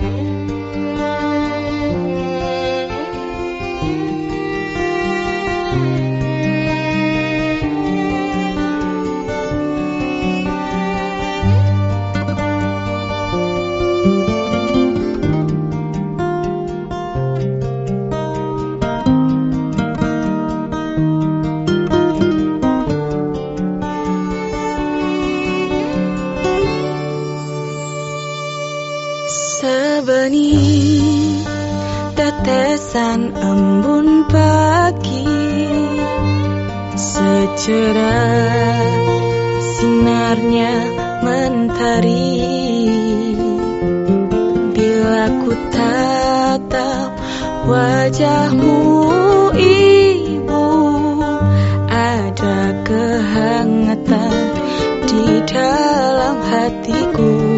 querendo. Sebening tetesan embun pagi. Secerah sinarnya mentari. Bila ku tatap wajahmu ibu Ada kehangatan di dalam hatiku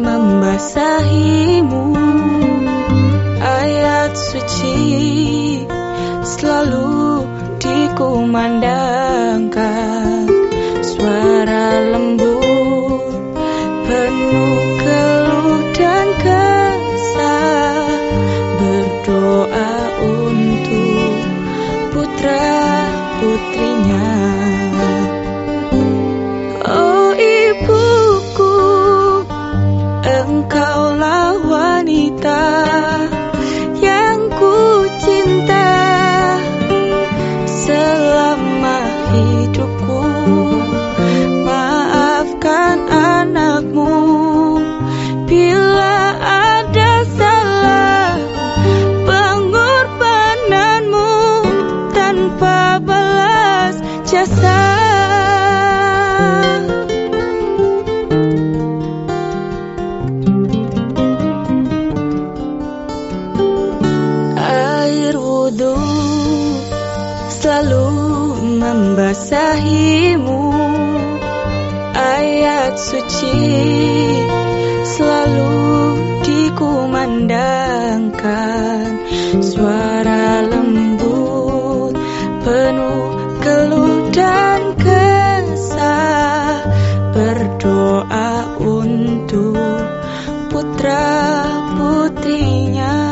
membasahimu. Ayat suci selalu dikumandangkan selalu membasahimu. Ayat suci selalu dikumandangkan. Suara lembut penuh keluh dan kesah. Berdoa untuk putra putrinya